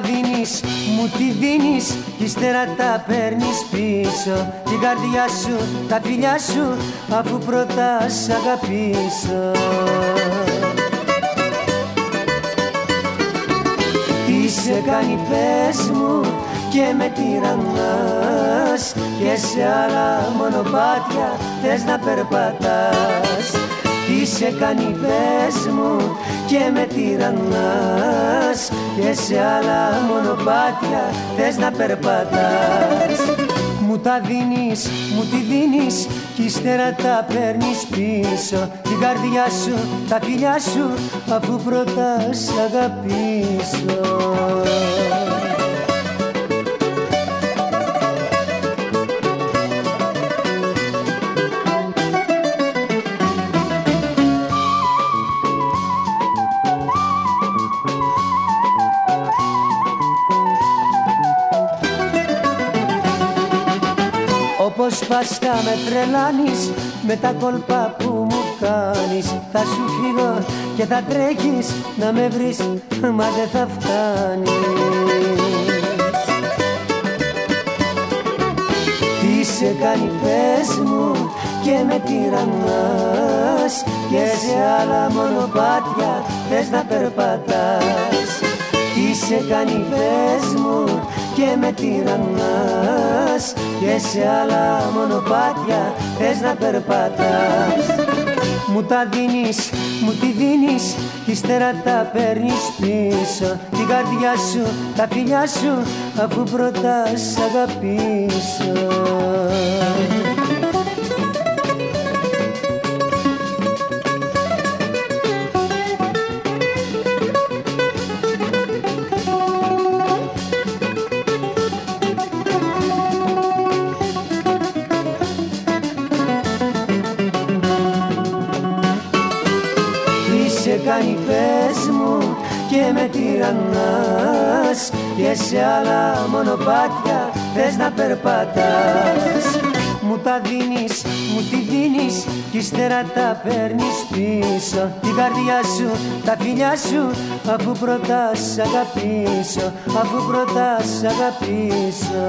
δίνεις κι ύστερα τα παίρνεις πίσω. Την καρδιά σου, τα φιλιά σου αφού πρώτα σ' αγαπήσω. Τι σε κάνει πες μου και με τυραννάς και σε άλλα μονοπάτια θες να περπατάς. Τι σε κάνει πες μου και με τυραννάς και σε άλλα μονοπάτια θες να περπατάς. Μου τα δίνεις, μου τη δίνεις κι ύστερα τα παίρνεις πίσω. Την καρδιά σου, τα φιλιά σου αφού πρώτα σ' αγαπήσω Όπως πας με τρελάνεις με τα κόλπα που μου κάνεις Θα σου φύγω και θα τρέχεις να με βρεις μα δεν θα φτάνεις. Τι σε κάνει πες μου και με τυραννάς Και σε άλλα μονοπάτια θες να περπατάς. Τι σε κάνει πες μου και με τυραννάς και σε άλλα μονοπάτια θες να περπατάς. Μου τα δίνεις, μου τη δίνεις κι ύστερα τα παίρνεις πίσω. Την καρδιά σου, τα φιλιά σου αφού πρώτα σ' αγαπήσω κάνει πες μου και με τυραννάς και σε άλλα μονοπάτια θες να περπατάς. Μου τα δίνεις, μου τη δίνεις κι ύστερα τα παίρνεις πίσω. Την καρδιά σου, τα φιλιά σου αφού πρώτα σ' αγαπήσω αφού πρώτα σ' αγαπήσω